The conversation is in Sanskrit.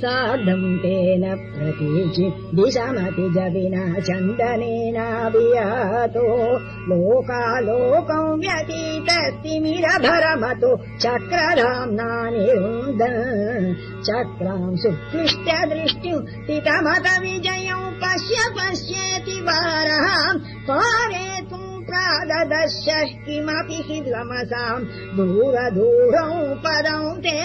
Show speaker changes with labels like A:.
A: सार्धम् तेन प्रतीचित् जविना चन्दनेनाभियातो लोकालोकम् व्यतीतस्तिमिरभरमतो चक्रधाम्नानिरुन्द चक्राम् सुक्लिष्ट दृष्ट्यु तितमत दृष्टितमत विजयम् पश्य पश्येति वारः पारेतुम् प्राददश्यः किमपि हि द्वमसाम् दूरदूरौ पदौ ते